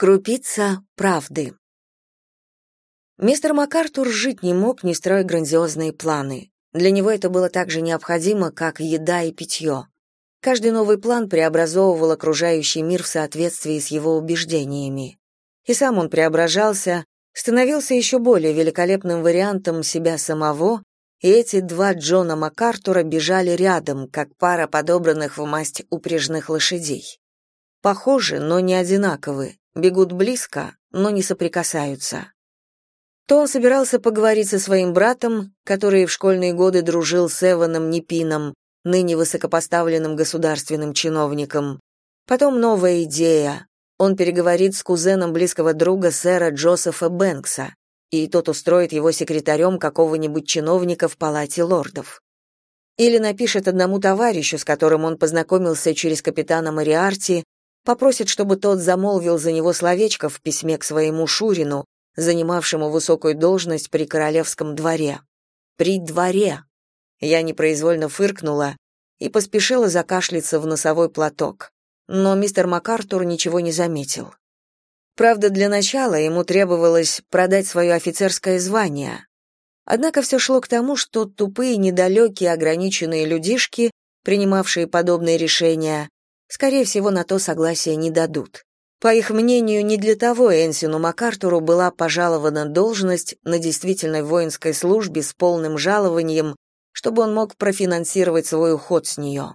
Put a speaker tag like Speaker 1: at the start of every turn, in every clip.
Speaker 1: Крупица правды. Мистер МакАртур жить не мог, не строя грандиозные планы. Для него это было так же необходимо, как еда и питье. Каждый новый план преобразовывал окружающий мир в соответствии с его убеждениями. И сам он преображался, становился еще более великолепным вариантом себя самого, и эти два Джона МакАртура бежали рядом, как пара подобранных в масть упряжных лошадей. Похожи, но не одинаковы, бегут близко, но не соприкасаются. То он собирался поговорить со своим братом, который в школьные годы дружил с Эваном Непином, ныне высокопоставленным государственным чиновником. Потом новая идея. Он переговорит с кузеном близкого друга сэра Джозефа Бэнкса, и тот устроит его секретарем какого-нибудь чиновника в палате лордов. Или напишет одному товарищу, с которым он познакомился через капитана Мариарти, попросит, чтобы тот замолвил за него словечко в письме к своему Шурину, занимавшему высокую должность при королевском дворе. При дворе. Я непроизвольно фыркнула и поспешила закашляться в носовой платок. Но мистер МакАртур ничего не заметил. Правда, для начала ему требовалось продать свое офицерское звание. Однако все шло к тому, что тупые, недалекие, ограниченные людишки, принимавшие подобные решения, скорее всего, на то согласие не дадут. По их мнению, не для того Энсину МакАртуру была пожалована должность на действительной воинской службе с полным жалованием, чтобы он мог профинансировать свой уход с нее.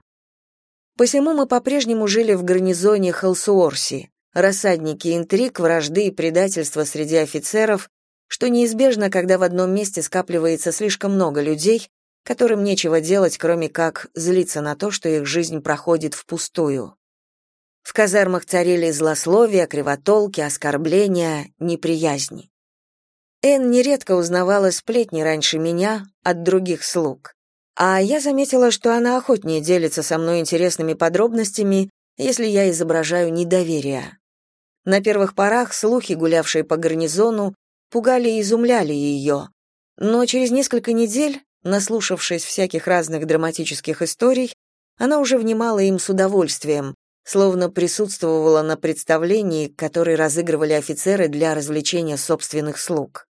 Speaker 1: Посему мы по-прежнему жили в гарнизоне Хелсуорси, рассадники интриг, вражды и предательства среди офицеров, что неизбежно, когда в одном месте скапливается слишком много людей, которым нечего делать, кроме как злиться на то, что их жизнь проходит впустую. В казармах царили злословия, кривотолки, оскорбления, неприязни. Эн нередко узнавала сплетни раньше меня от других слуг. А я заметила, что она охотнее делится со мной интересными подробностями, если я изображаю недоверие. На первых порах слухи, гулявшие по гарнизону, пугали и изумляли ее. Но через несколько недель, наслушавшись всяких разных драматических историй, она уже внимала им с удовольствием, словно присутствовала на представлении, которое разыгрывали офицеры для развлечения собственных слуг.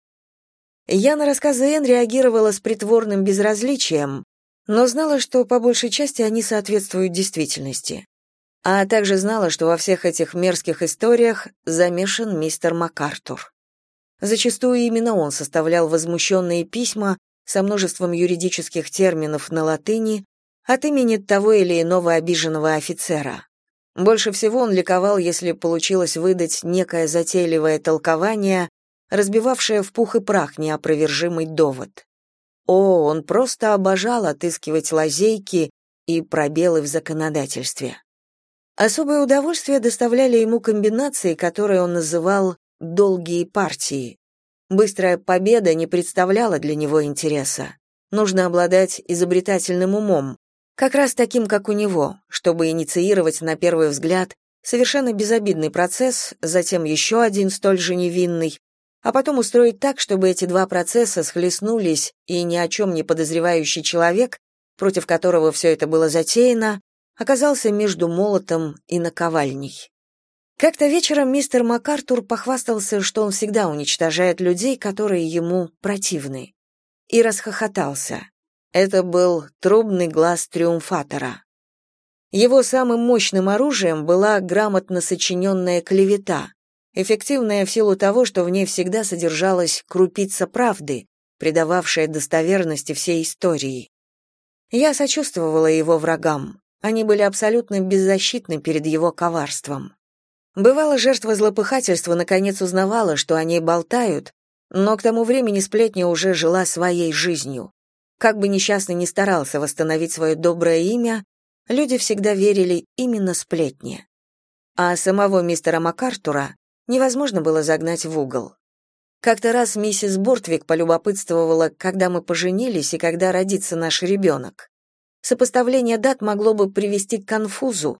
Speaker 1: Я на рассказы Энн реагировала с притворным безразличием, но знала, что по большей части они соответствуют действительности. А также знала, что во всех этих мерзких историях замешан мистер МакАртур. Зачастую именно он составлял возмущенные письма со множеством юридических терминов на латыни от имени того или иного обиженного офицера. Больше всего он ликовал, если получилось выдать некое затейливое толкование, разбивавшее в пух и прах неопровержимый довод. О, он просто обожал отыскивать лазейки и пробелы в законодательстве. Особое удовольствие доставляли ему комбинации, которые он называл «долгие партии». Быстрая победа не представляла для него интереса. Нужно обладать изобретательным умом, как раз таким, как у него, чтобы инициировать на первый взгляд совершенно безобидный процесс, затем еще один столь же невинный, а потом устроить так, чтобы эти два процесса схлестнулись, и ни о чем не подозревающий человек, против которого все это было затеяно, оказался между молотом и наковальней. Как-то вечером мистер МакАртур похвастался, что он всегда уничтожает людей, которые ему противны, и расхохотался. Это был трубный глаз триумфатора. Его самым мощным оружием была грамотно сочиненная клевета, эффективная в силу того, что в ней всегда содержалась крупица правды, придававшая достоверности всей истории. Я сочувствовала его врагам. Они были абсолютно беззащитны перед его коварством. Бывало, жертва злопыхательства наконец узнавала, что они болтают, но к тому времени сплетня уже жила своей жизнью. Как бы несчастный ни старался восстановить свое доброе имя, люди всегда верили именно сплетне. А самого мистера МакАртура невозможно было загнать в угол. Как-то раз миссис Бортвик полюбопытствовала, когда мы поженились и когда родится наш ребенок. Сопоставление дат могло бы привести к конфузу,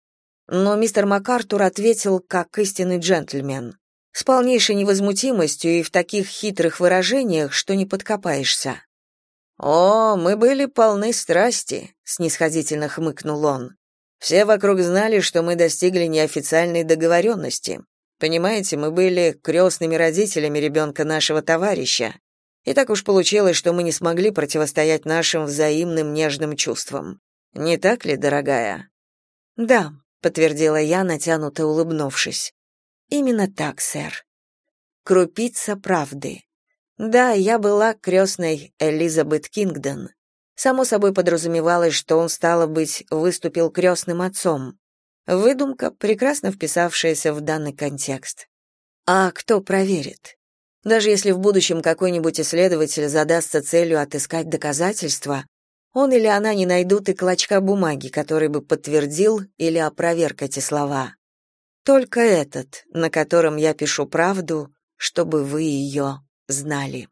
Speaker 1: но мистер МакАртур ответил как истинный джентльмен, с полнейшей невозмутимостью и в таких хитрых выражениях, что не подкопаешься. «О, мы были полны страсти», — снисходительно хмыкнул он. «Все вокруг знали, что мы достигли неофициальной договоренности.
Speaker 2: Понимаете, мы были крестными родителями ребенка нашего товарища. И так уж получилось, что мы не смогли противостоять нашим взаимным нежным чувствам. Не так ли, дорогая?
Speaker 1: Да, подтвердила я, натянуто улыбнувшись. Именно так, сэр. Крупица правды. Да, я была крестной Элизабет Кингдон. Само собой подразумевалось, что он, стало быть, выступил крестным отцом. Выдумка, прекрасно вписавшаяся в данный контекст. А кто проверит? Даже если в будущем какой-нибудь исследователь задастся целью отыскать доказательства, он или она не найдут и клочка бумаги, который бы подтвердил или опроверг эти слова. Только этот, на котором я пишу правду, чтобы вы ее знали.